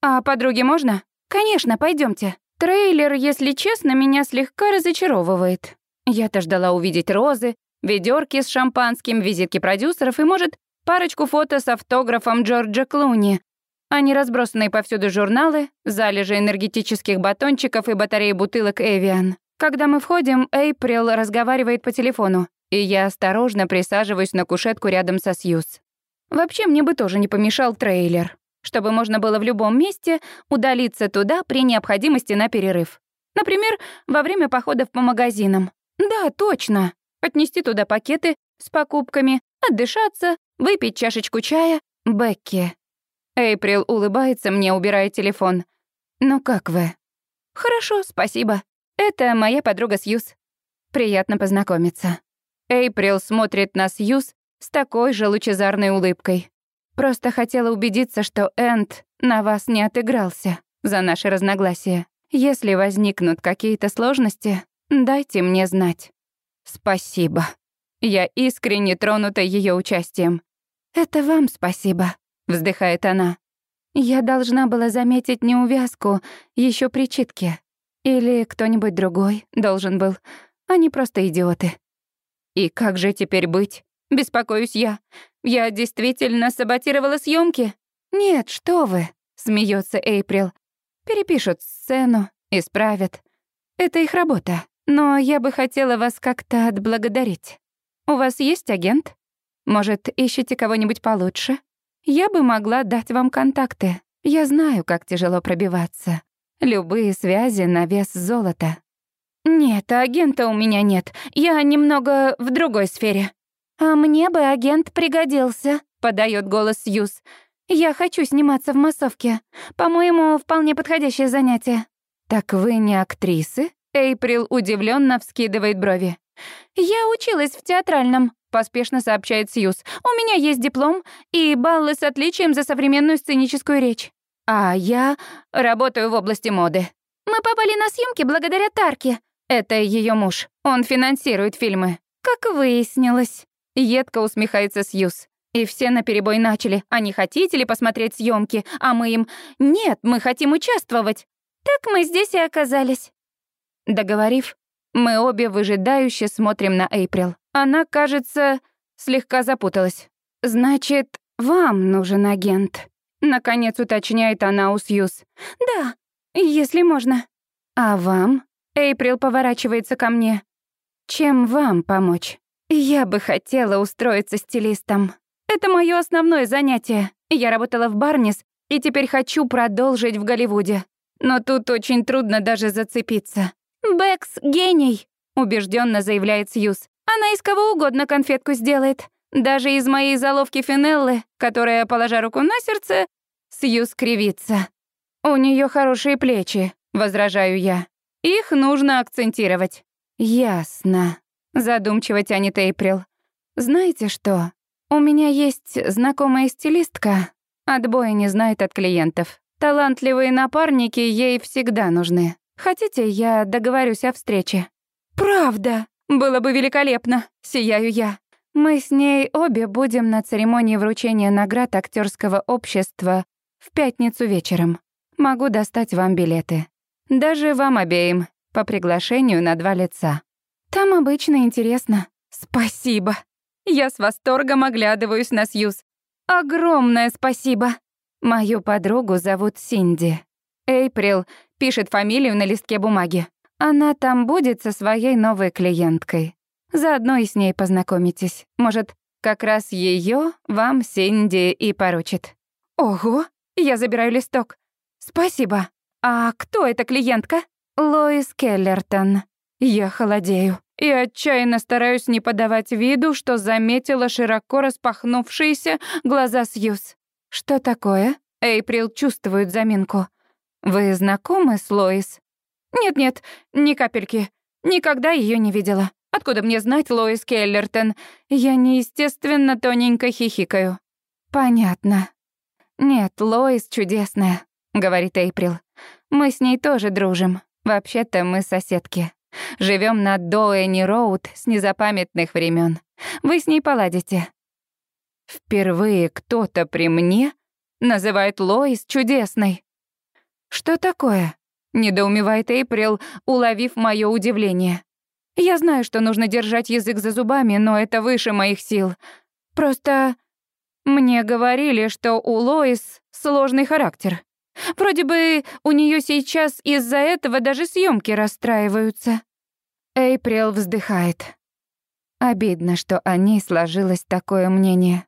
А подруге можно? Конечно, пойдемте. Трейлер, если честно, меня слегка разочаровывает. Я-то ждала увидеть розы, ведерки с шампанским, визитки продюсеров и, может, парочку фото с автографом Джорджа Клуни. Они разбросанные повсюду журналы, залежи энергетических батончиков и батареи бутылок Эвиан. Когда мы входим, Эйприл разговаривает по телефону, и я осторожно присаживаюсь на кушетку рядом со Сьюз. Вообще, мне бы тоже не помешал трейлер, чтобы можно было в любом месте удалиться туда при необходимости на перерыв. Например, во время походов по магазинам. Да, точно. Отнести туда пакеты с покупками, отдышаться, выпить чашечку чая. Бекки, Эйприл улыбается мне, убирая телефон. «Ну как вы?» «Хорошо, спасибо. Это моя подруга Сьюз. Приятно познакомиться». Эйприл смотрит на Сьюз с такой же лучезарной улыбкой. Просто хотела убедиться, что Энд на вас не отыгрался за наши разногласия. Если возникнут какие-то сложности, дайте мне знать. Спасибо. Я искренне тронута ее участием. Это вам спасибо, вздыхает она. Я должна была заметить неувязку еще при читке. Или кто-нибудь другой должен был. Они просто идиоты. И как же теперь быть? Беспокоюсь я. Я действительно саботировала съемки? Нет, что вы, смеется Эйприл. Перепишут сцену, исправят. Это их работа. Но я бы хотела вас как-то отблагодарить. У вас есть агент? Может, ищете кого-нибудь получше? Я бы могла дать вам контакты. Я знаю, как тяжело пробиваться. Любые связи на вес золота. Нет, агента у меня нет. Я немного в другой сфере. А мне бы агент пригодился, подает голос Сьюз. Я хочу сниматься в массовке. По-моему, вполне подходящее занятие. Так вы не актрисы? Эйприл удивленно вскидывает брови. Я училась в театральном, поспешно сообщает Сьюз. У меня есть диплом и баллы с отличием за современную сценическую речь. А я работаю в области моды. Мы попали на съемки благодаря Тарке. Это ее муж. Он финансирует фильмы. Как выяснилось. Едко усмехается Сьюз. И все наперебой начали. А не хотите ли посмотреть съемки? А мы им «Нет, мы хотим участвовать». Так мы здесь и оказались. Договорив, мы обе выжидающе смотрим на Эйприл. Она, кажется, слегка запуталась. «Значит, вам нужен агент?» Наконец уточняет она у Сьюз. «Да, если можно». «А вам?» Эйприл поворачивается ко мне. «Чем вам помочь?» «Я бы хотела устроиться стилистом. Это мое основное занятие. Я работала в Барнис и теперь хочу продолжить в Голливуде. Но тут очень трудно даже зацепиться. «Бэкс — гений», — убежденно заявляет Сьюз. «Она из кого угодно конфетку сделает. Даже из моей заловки Финеллы, которая, положа руку на сердце, Сьюз кривится. У нее хорошие плечи», — возражаю я. «Их нужно акцентировать». «Ясно», — задумчиво тянет Эйприл. «Знаете что? У меня есть знакомая стилистка. Отбоя не знает от клиентов. Талантливые напарники ей всегда нужны. Хотите, я договорюсь о встрече? Правда? Было бы великолепно, сияю я. Мы с ней обе будем на церемонии вручения наград актерского общества в пятницу вечером. Могу достать вам билеты. Даже вам обеим, по приглашению на два лица. Там обычно интересно. Спасибо. Я с восторгом оглядываюсь на Сьюз. Огромное спасибо. Мою подругу зовут Синди. Эйприл пишет фамилию на листке бумаги. Она там будет со своей новой клиенткой. Заодно и с ней познакомитесь. Может, как раз ее вам Синди и поручит. Ого, я забираю листок. Спасибо. А кто эта клиентка? Лоис Келлертон. Я холодею и отчаянно стараюсь не подавать виду, что заметила широко распахнувшиеся глаза Сьюз. «Что такое?» Эйприл чувствует заминку. «Вы знакомы с Лоис?» «Нет-нет, ни капельки. Никогда ее не видела. Откуда мне знать Лоис Келлертон? Я неестественно тоненько хихикаю». «Понятно. Нет, Лоис чудесная», — говорит Эйприл. «Мы с ней тоже дружим. Вообще-то мы соседки». Живем на Доэни Роуд с незапамятных времен. Вы с ней поладите. Впервые кто-то при мне называет Лоис чудесной. Что такое? Недоумевает Эйприл, уловив мое удивление. Я знаю, что нужно держать язык за зубами, но это выше моих сил. Просто мне говорили, что у Лоис сложный характер. Вроде бы у нее сейчас из-за этого даже съемки расстраиваются. Эйприл вздыхает. Обидно, что о ней сложилось такое мнение.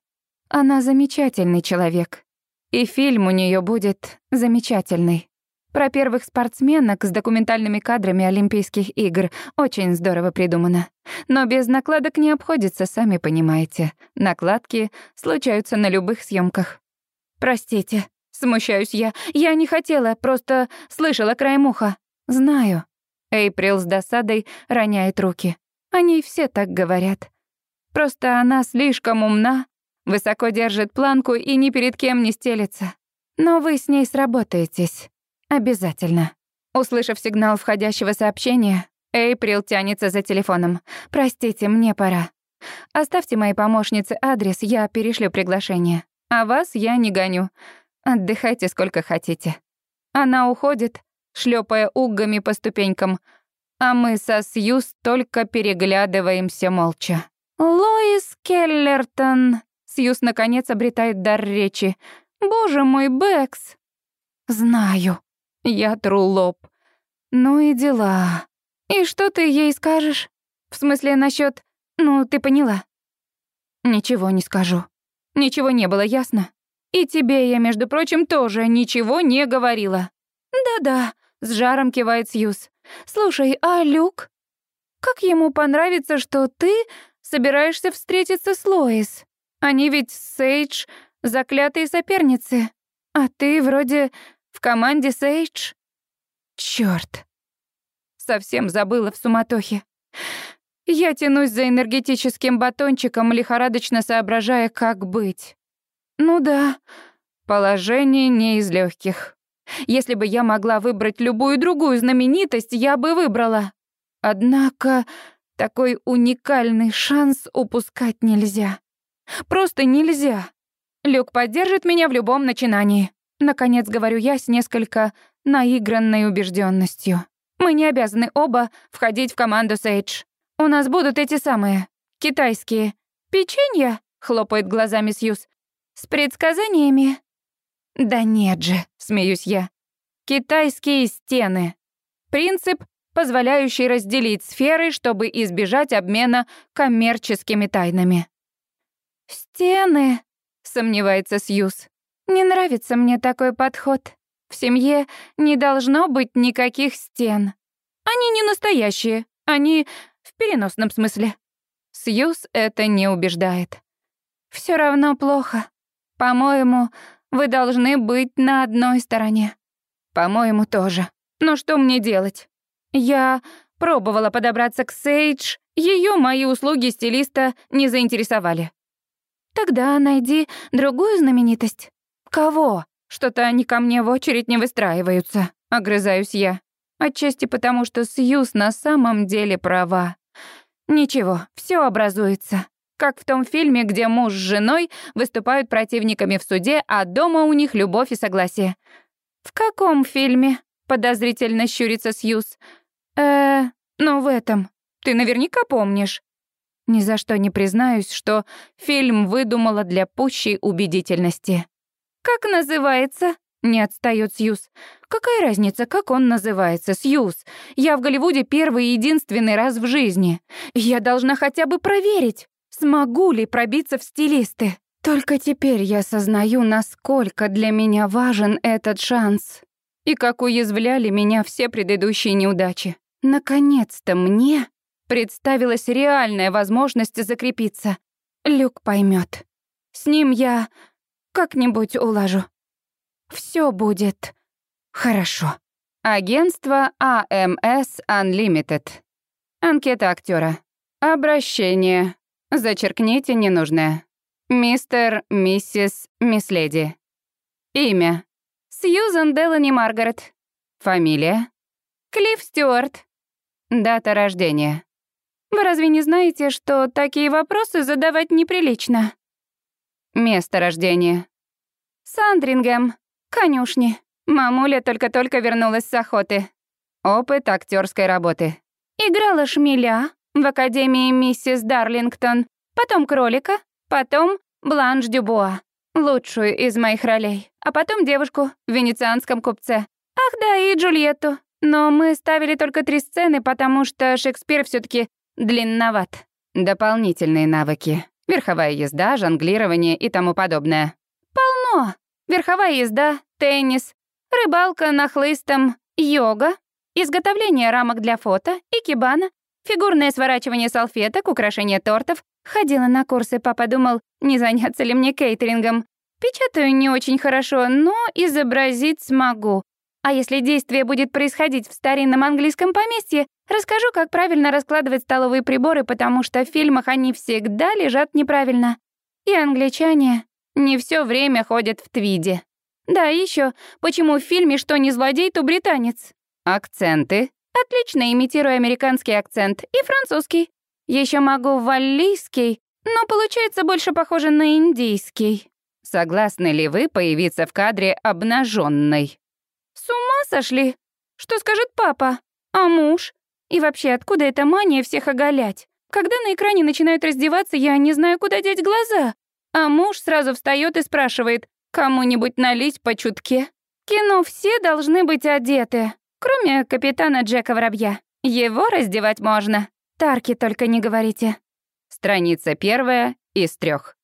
Она замечательный человек. И фильм у нее будет замечательный. Про первых спортсменок с документальными кадрами Олимпийских игр очень здорово придумано. Но без накладок не обходится, сами понимаете. Накладки случаются на любых съемках. Простите, Смущаюсь я. Я не хотела, просто слышала краем уха. Знаю. Эйприл с досадой роняет руки. Они все так говорят. Просто она слишком умна, высоко держит планку и ни перед кем не стелится. Но вы с ней сработаетесь. Обязательно. Услышав сигнал входящего сообщения, Эйприл тянется за телефоном. «Простите, мне пора. Оставьте моей помощнице адрес, я перешлю приглашение. А вас я не гоню. Отдыхайте сколько хотите». Она уходит, шлепая уггами по ступенькам, а мы со Сьюз только переглядываемся молча. «Лоис Келлертон!» Сьюз наконец обретает дар речи. «Боже мой, Бэкс!» «Знаю». Я тру лоб. «Ну и дела. И что ты ей скажешь? В смысле, насчет, Ну, ты поняла?» «Ничего не скажу. Ничего не было, ясно? И тебе я, между прочим, тоже ничего не говорила». «Да-да», — с жаром кивает Сьюз. «Слушай, а Люк? Как ему понравится, что ты собираешься встретиться с Лоис? Они ведь Сейдж заклятые соперницы. А ты вроде в команде Сейдж?» «Чёрт!» Совсем забыла в суматохе. Я тянусь за энергетическим батончиком, лихорадочно соображая, как быть. Ну да, положение не из легких. Если бы я могла выбрать любую другую знаменитость, я бы выбрала. Однако такой уникальный шанс упускать нельзя. Просто нельзя. Люк поддержит меня в любом начинании. Наконец говорю я с несколько наигранной убежденностью. Мы не обязаны оба входить в команду Сейдж. У нас будут эти самые, китайские. Печенья, хлопает глазами Сьюз. С предсказаниями. Да нет же, смеюсь я. Китайские стены. Принцип, позволяющий разделить сферы, чтобы избежать обмена коммерческими тайнами. «Стены», — сомневается Сьюз. «Не нравится мне такой подход. В семье не должно быть никаких стен. Они не настоящие, они в переносном смысле». Сьюз это не убеждает. Все равно плохо. По-моему, вы должны быть на одной стороне. По-моему, тоже. Но что мне делать? Я пробовала подобраться к Сейдж, ее мои услуги стилиста не заинтересовали. Тогда найди другую знаменитость. Кого? Что-то они ко мне в очередь не выстраиваются, огрызаюсь я. Отчасти потому, что Сьюз на самом деле права. Ничего, все образуется. Как в том фильме, где муж с женой выступают противниками в суде, а дома у них любовь и согласие. «В каком фильме?» — подозрительно щурится Сьюз. «Э, ну в этом. Ты наверняка помнишь». Ни за что не признаюсь, что фильм выдумала для пущей убедительности. «Как называется?» — не отстаёт Сьюз. «Какая разница, как он называется, Сьюз? Я в Голливуде первый и единственный раз в жизни. Я должна хотя бы проверить». Смогу ли пробиться в стилисты? Только теперь я осознаю, насколько для меня важен этот шанс. И как уязвляли меня все предыдущие неудачи. Наконец-то мне представилась реальная возможность закрепиться. Люк поймет. С ним я как-нибудь улажу. Все будет хорошо. Агентство АМС Unlimited. Анкета актера. Обращение. Зачеркните ненужное. Мистер, миссис, мисс леди. Имя. Сьюзан Делани Маргарет. Фамилия. Клифф Стюарт. Дата рождения. Вы разве не знаете, что такие вопросы задавать неприлично? Место рождения. Сандрингем. Конюшни. Мамуля только-только вернулась с охоты. Опыт актерской работы. Играла шмеля, в Академии миссис Дарлингтон, потом кролика, потом Бланш Дюбуа, лучшую из моих ролей, а потом девушку в венецианском купце. Ах да, и Джульетту. Но мы ставили только три сцены, потому что Шекспир все таки длинноват. Дополнительные навыки. Верховая езда, жонглирование и тому подобное. Полно. Верховая езда, теннис, рыбалка на хлыстом, йога, изготовление рамок для фото, икебана, Фигурное сворачивание салфеток, украшение тортов. Ходила на курсы, папа думал, не заняться ли мне кейтерингом. Печатаю не очень хорошо, но изобразить смогу. А если действие будет происходить в старинном английском поместье, расскажу, как правильно раскладывать столовые приборы, потому что в фильмах они всегда лежат неправильно. И англичане не все время ходят в твиде. Да, еще, почему в фильме «Что не злодей, то британец»? Акценты. Отлично имитирую американский акцент и французский. Еще могу валлийский, но получается больше похоже на индийский. Согласны ли вы появиться в кадре обнаженной? С ума сошли? Что скажет папа? А муж? И вообще, откуда эта мания всех оголять? Когда на экране начинают раздеваться, я не знаю, куда деть глаза. А муж сразу встает и спрашивает, кому-нибудь налить по чутке. Кино все должны быть одеты, кроме капитана Джека Воробья. Его раздевать можно. Тарки только не говорите. Страница первая из трех.